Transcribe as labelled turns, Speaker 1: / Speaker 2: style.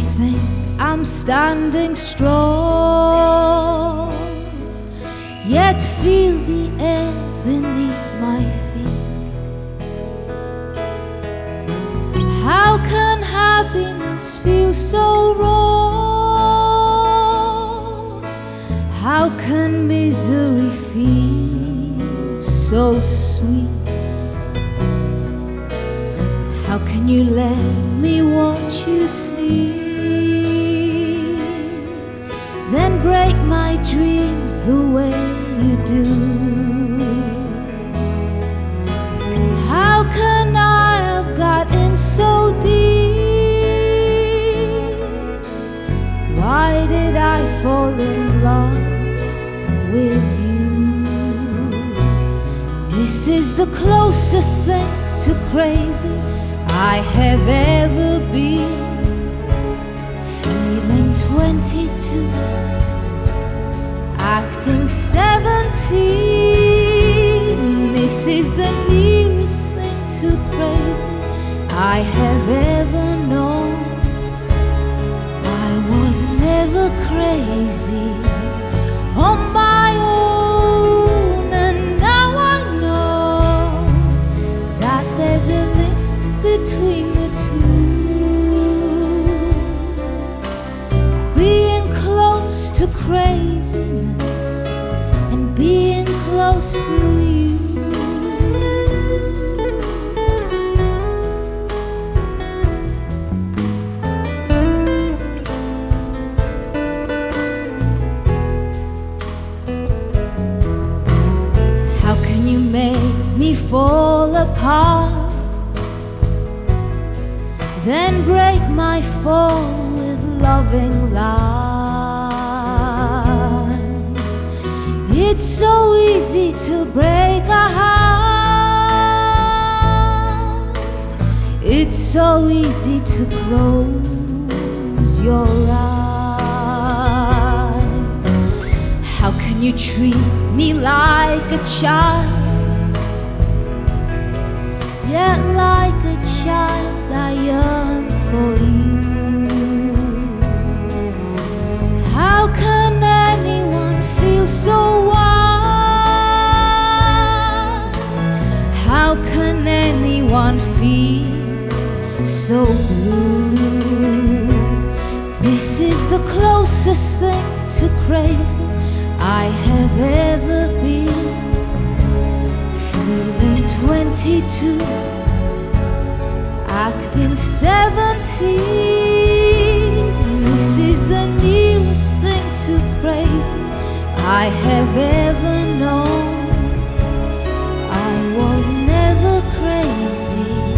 Speaker 1: think I'm standing strong, yet feel the air beneath my feet. How can happiness feel so wrong? How can misery feel so sweet? How can you let me watch you sleep? Break my dreams the way you do. How can I have gotten so deep? Why did I fall in love with you? This is the closest thing to crazy I have ever been. Feeling 22, acting 17. This is the nearest thing to crazy I have ever known. I was never crazy on my own, and now I know that there's a link between the two. Being close to craziness and being close to you. How can you make me fall apart? Then break my fall with loving lines. It's so easy to break a heart. It's so easy to close your eyes. How can you treat me like a child? Yet, like a child, I yearn How can anyone feel so blue? This is the closest thing to crazy I have ever been. Feeling 22, acting 17. This is the nearest thing to crazy I have ever known. Crazy